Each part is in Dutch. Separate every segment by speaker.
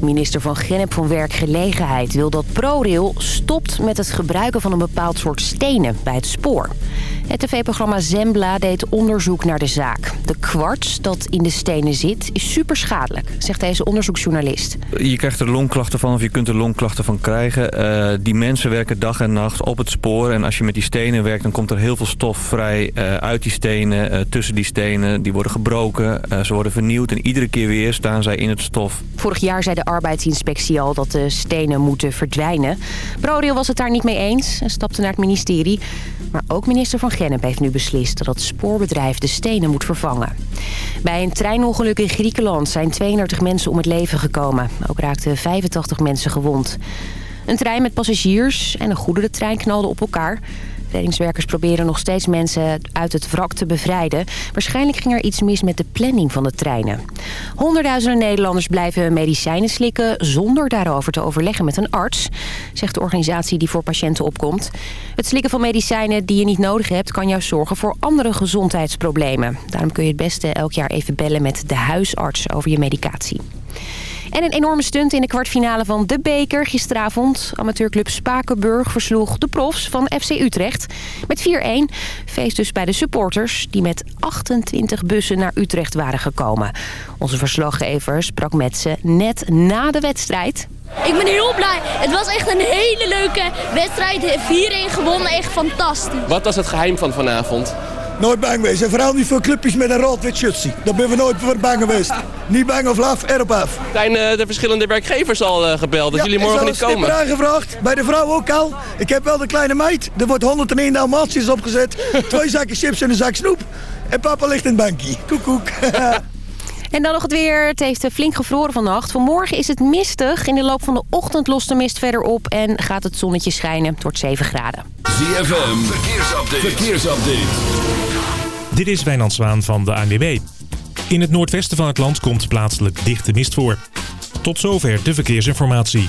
Speaker 1: Minister van Gennep van Werkgelegenheid wil dat ProRail stopt met het gebruiken van een bepaald soort stenen bij het spoor. Het tv-programma Zembla deed onderzoek naar de zaak. De kwarts dat in de stenen zit is superschadelijk, zegt deze onderzoeksjournalist.
Speaker 2: Je krijgt er longklachten van of je kunt er longklachten van krijgen. Uh, die mensen werken dag en nacht op het spoor. En als je met die stenen werkt, dan komt er heel veel stof vrij uh, uit die stenen, uh, tussen die stenen. Die worden gebroken, ze worden vernieuwd en iedere keer weer staan zij in het stof.
Speaker 1: Vorig jaar zei de arbeidsinspectie al dat de stenen moeten verdwijnen. ProRail was het daar niet mee eens en stapte naar het ministerie. Maar ook minister van Gennep heeft nu beslist dat het spoorbedrijf de stenen moet vervangen. Bij een treinongeluk in Griekenland zijn 32 mensen om het leven gekomen. Ook raakten 85 mensen gewond. Een trein met passagiers en een goederentrein knalden op elkaar. Reddingswerkers proberen nog steeds mensen uit het wrak te bevrijden. Waarschijnlijk ging er iets mis met de planning van de treinen. Honderdduizenden Nederlanders blijven medicijnen slikken... zonder daarover te overleggen met een arts, zegt de organisatie die voor patiënten opkomt. Het slikken van medicijnen die je niet nodig hebt... kan juist zorgen voor andere gezondheidsproblemen. Daarom kun je het beste elk jaar even bellen met de huisarts over je medicatie. En een enorme stunt in de kwartfinale van de beker gisteravond. Amateurclub Spakenburg versloeg de profs van FC Utrecht met 4-1. Feest dus bij de supporters die met 28 bussen naar Utrecht waren gekomen. Onze verslaggever sprak met ze net na de wedstrijd.
Speaker 3: Ik ben heel blij. Het was echt een hele leuke wedstrijd. 4-1 gewonnen, echt fantastisch.
Speaker 4: Wat was het geheim van vanavond?
Speaker 5: Nooit bang geweest. En vooral niet voor clubjes met een rood-wit shirtje. Daar ben we nooit voor bang geweest. niet bang of laf, erop af.
Speaker 4: Zijn uh, de verschillende werkgevers al uh, gebeld dat ja, jullie morgen niet komen?
Speaker 5: Ja, ik aangevraagd. Bij de vrouw ook al. Ik heb wel de kleine meid. Er wordt 101 dalmatiërs opgezet. twee zakken chips en een zak snoep. En papa ligt in het bankje. Koekoek.
Speaker 1: En dan nog het weer. Het heeft flink gevroren vannacht. Vanmorgen is het mistig. In de loop van de ochtend lost de mist verder op en gaat het zonnetje schijnen. tot 7 graden.
Speaker 6: ZFM, verkeersupdate. verkeersupdate.
Speaker 7: Dit is Wijnand Zwaan van de ANWB. In het noordwesten van het land komt plaatselijk dichte mist voor. Tot zover de verkeersinformatie.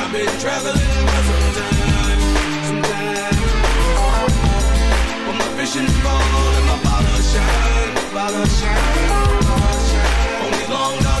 Speaker 8: Been traveling for some time. Some time vision ball and my shine, bottle shine. Only long dark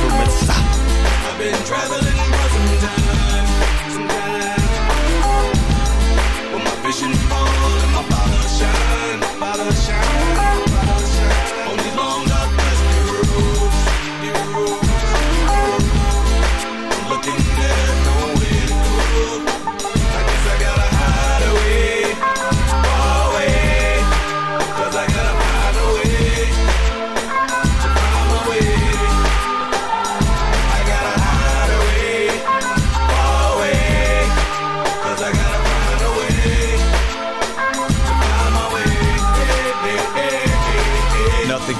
Speaker 8: deliverance. I've been traveling for some time, some time. But my vision full and my bottle shine, bottle shine,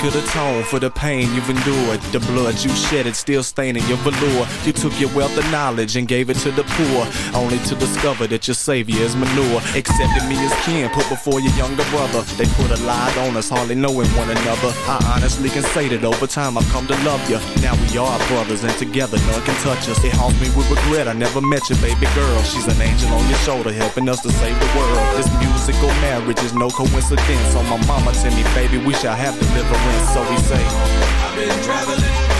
Speaker 8: could atone for the pain you've endured. The blood you shedded still staining your velour. You took your wealth of knowledge and gave it to the poor, only to discover that your savior is manure. Accepted me as kin, put before your younger brother. They put a lie on us, hardly knowing one another. I honestly can say that over time I've come to love you. Now we are brothers and together none can touch us. It haunts me with regret. I never met your baby girl. She's an angel on your shoulder, helping us to save the world. This musical marriage is no coincidence. On my mama tell me, baby, we shall have deliverance. So we say, I've been traveling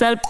Speaker 9: yourself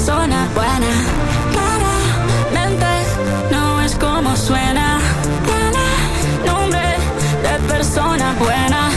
Speaker 9: persona buena. Claramente no es como suena. Tiene nombre de persona buena.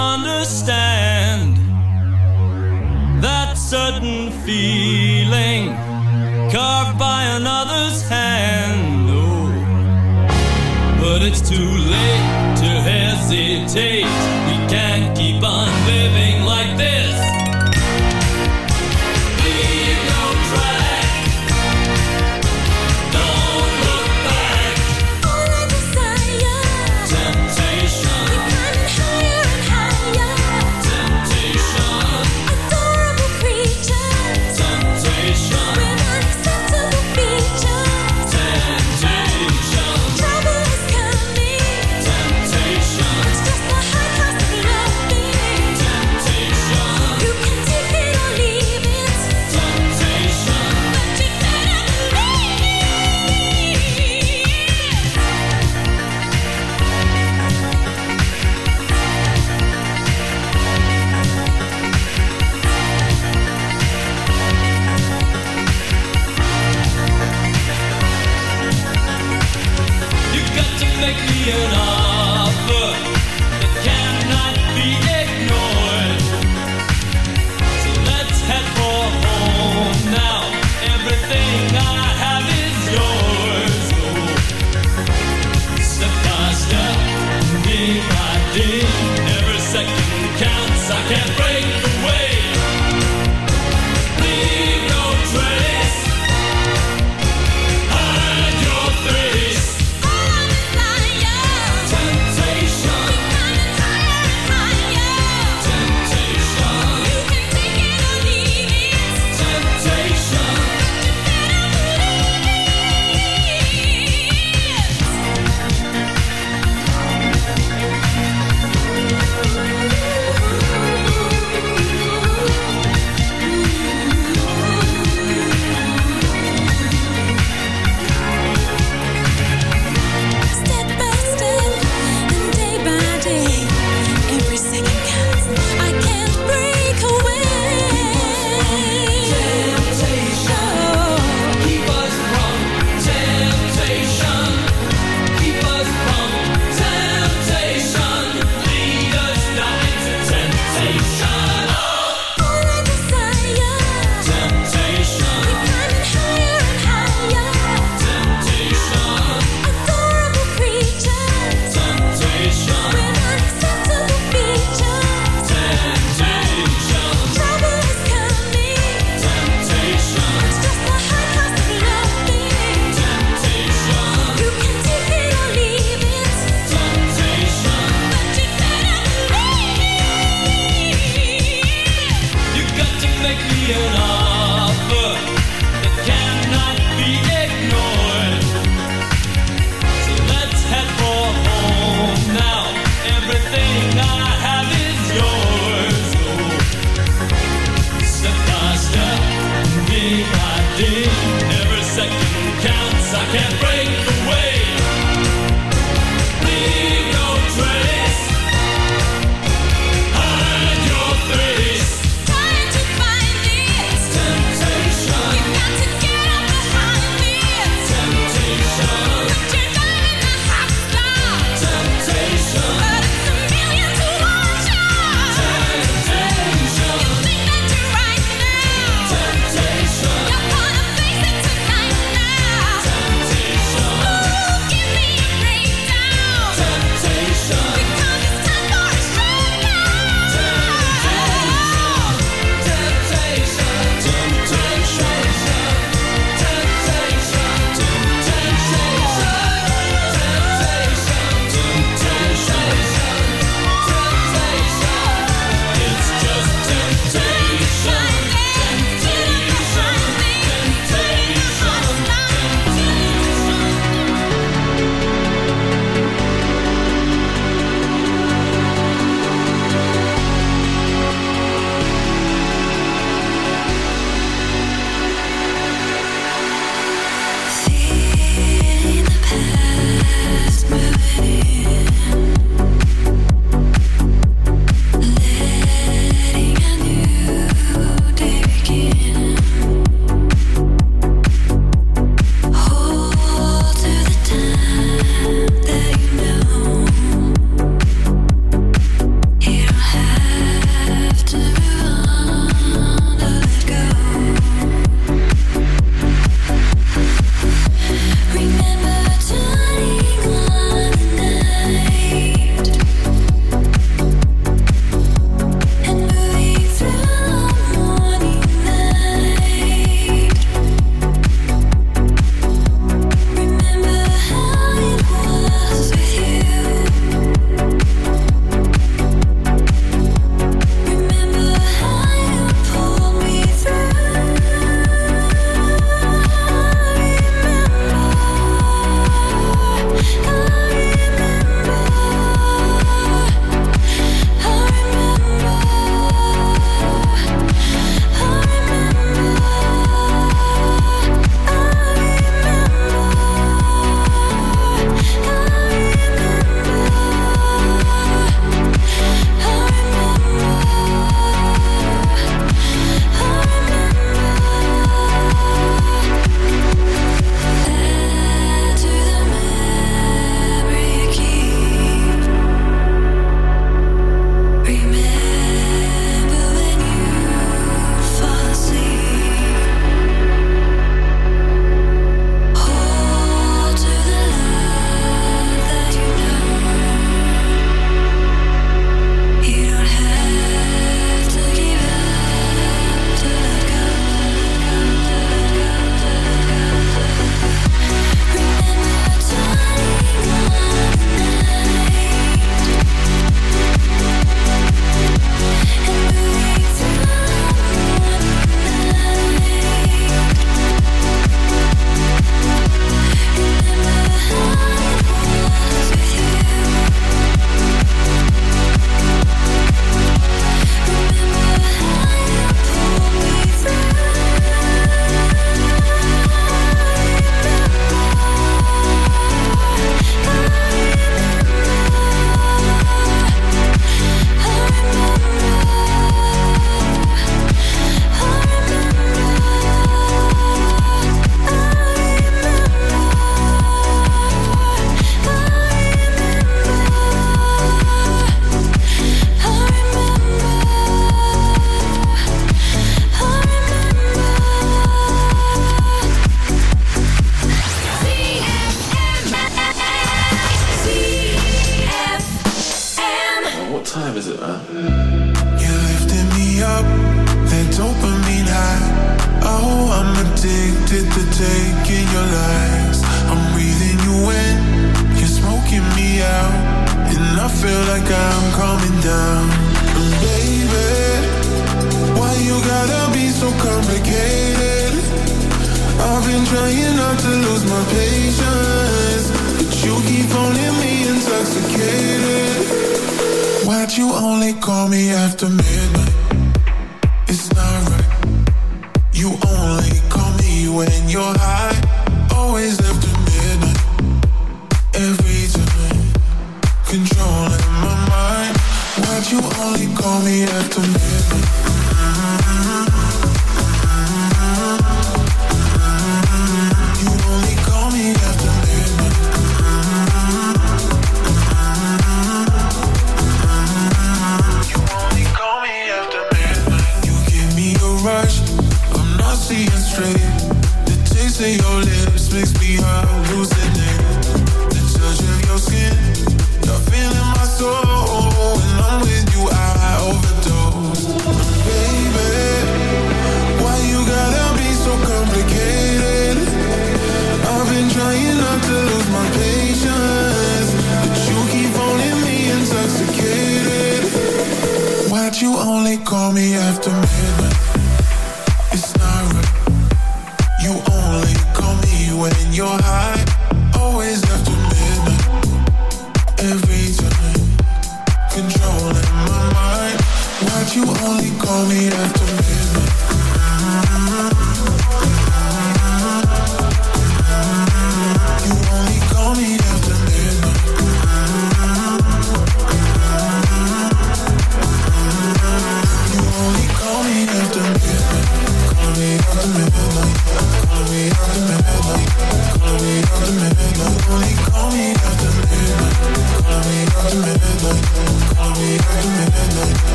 Speaker 10: Understand that certain feeling carved by another's hand. Oh, but it's too late to hesitate.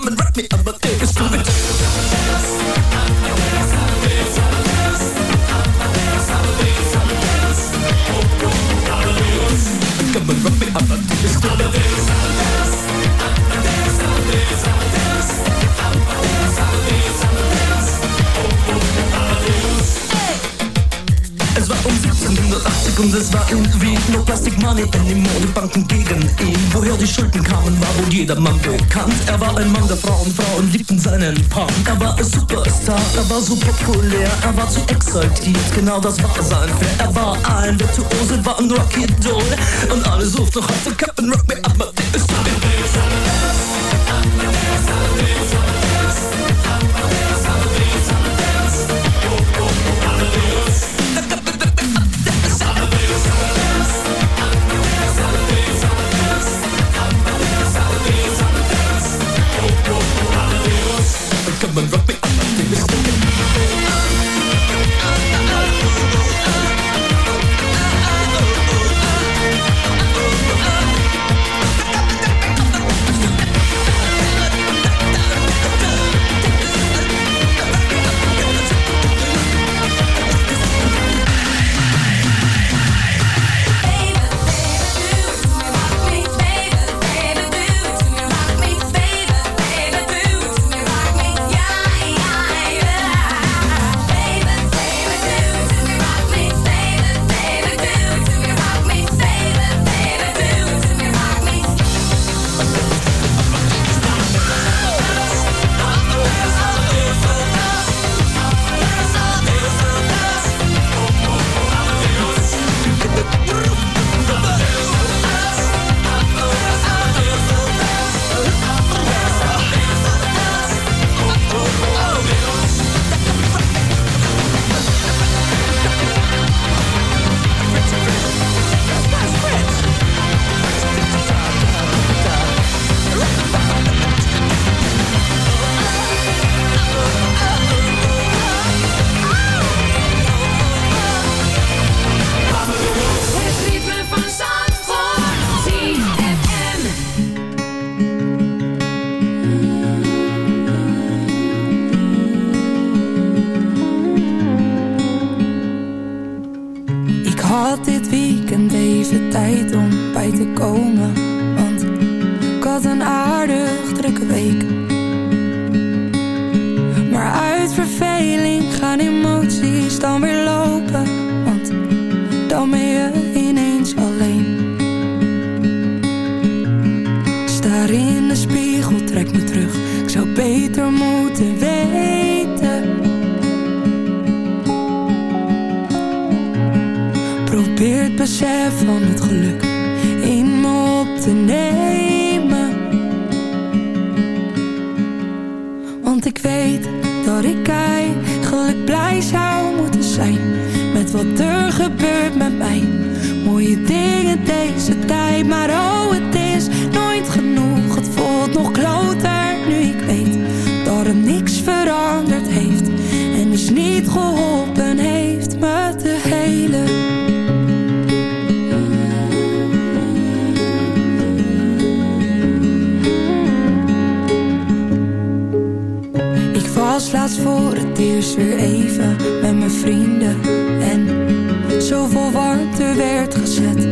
Speaker 11: come and rock me, up a thing, it's
Speaker 12: stupid. No Plastic Money, denn die Modebanken gegen ihn. Woher die Schulden kamen, war wohl jedermann bekannt. Er war ein Mann der Frauen, Frauen liebten seinen Punk. Er war ein Superstar, er war so populär, er war zu exaltiert, genau das war sein Flair. Er war ein Virtuose, war ein Rocky Doll. Und alle suchten noch auf den Captain Rock, me
Speaker 13: up, my dick is to was laatst voor het eerst weer even met mijn vrienden. En zoveel warmte werd gezet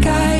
Speaker 13: guy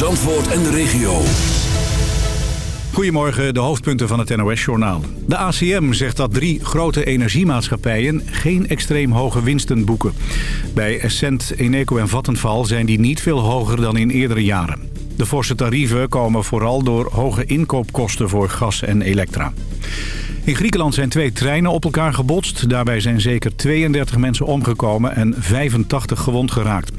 Speaker 6: Zandvoort en de regio.
Speaker 14: Goedemorgen, de hoofdpunten van het NOS-journaal. De ACM zegt dat drie grote energiemaatschappijen geen extreem hoge winsten boeken. Bij Essent, Eneco en Vattenfall zijn die niet veel hoger dan in eerdere jaren. De forse tarieven komen vooral door hoge inkoopkosten voor gas en elektra. In Griekenland zijn twee treinen op elkaar gebotst. Daarbij zijn zeker 32 mensen omgekomen en 85 gewond geraakt.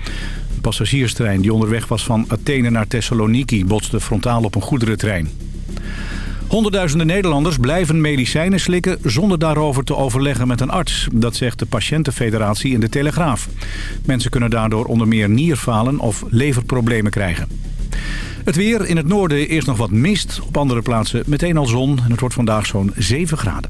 Speaker 14: Een passagierstrein die onderweg was van Athene naar Thessaloniki... botste frontaal op een goederentrein. Honderdduizenden Nederlanders blijven medicijnen slikken zonder daarover te overleggen met een arts. Dat zegt de Patiëntenfederatie in de Telegraaf. Mensen kunnen daardoor onder meer nierfalen of leverproblemen krijgen. Het weer in het noorden eerst nog wat mist. Op andere plaatsen meteen al zon. En het wordt vandaag zo'n 7 graden.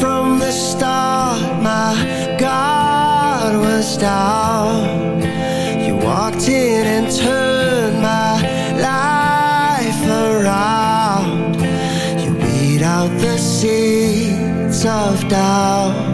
Speaker 15: from the
Speaker 16: start My God was down. You walked in and turned my life around. You beat out the seeds of doubt.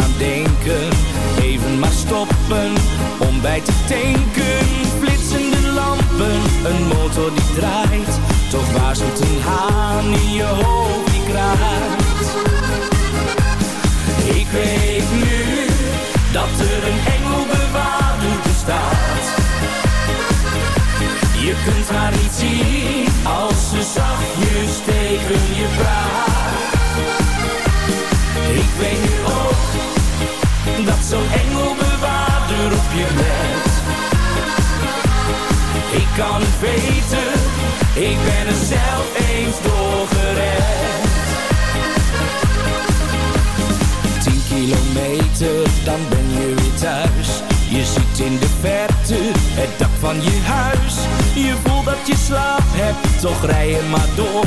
Speaker 17: someday kilometer, dan ben je weer thuis. Je ziet in de verte het dak van je huis. Je voelt dat je slaap hebt, toch rij je maar door.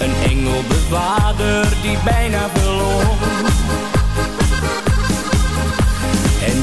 Speaker 17: Een engelbewaarder die bijna verloor.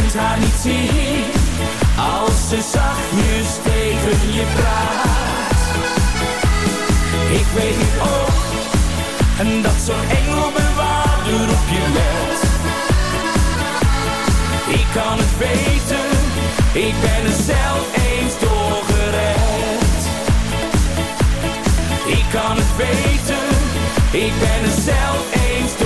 Speaker 17: Kunt haar niet zien als ze zachtjes tegen je praat. Ik weet nu ook en dat zo'n engelbewaarder op je let. Ik kan het weten, ik ben er zelf eens doorgered. Ik kan het weten, ik ben er zelf eens doorgered.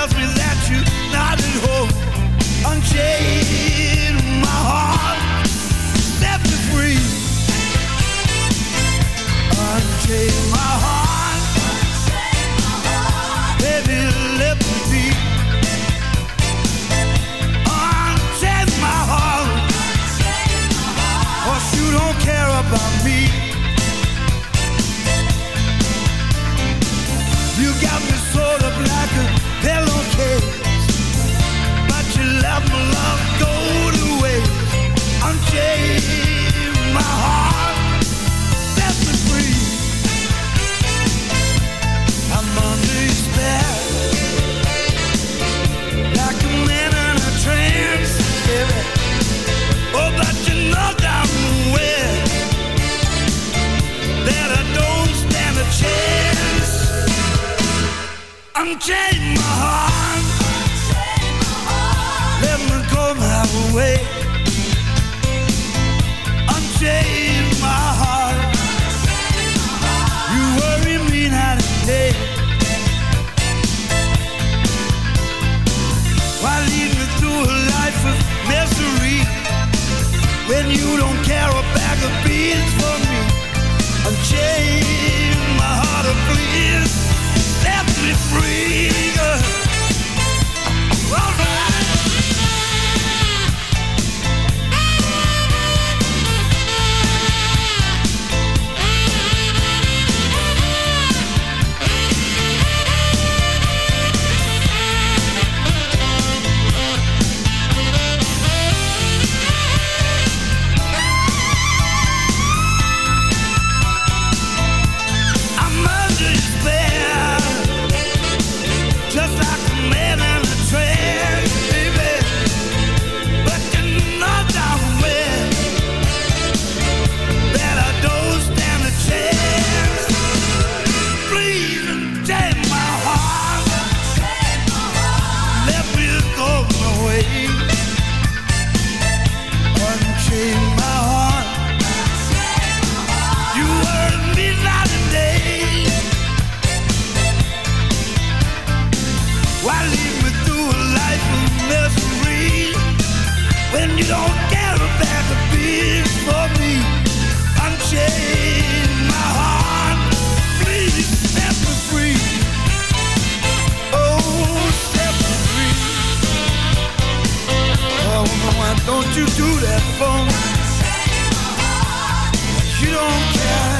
Speaker 18: Tells me that you're not at home. Unchain my heart, Unchain my heart, Come. you
Speaker 19: do that for? You don't care.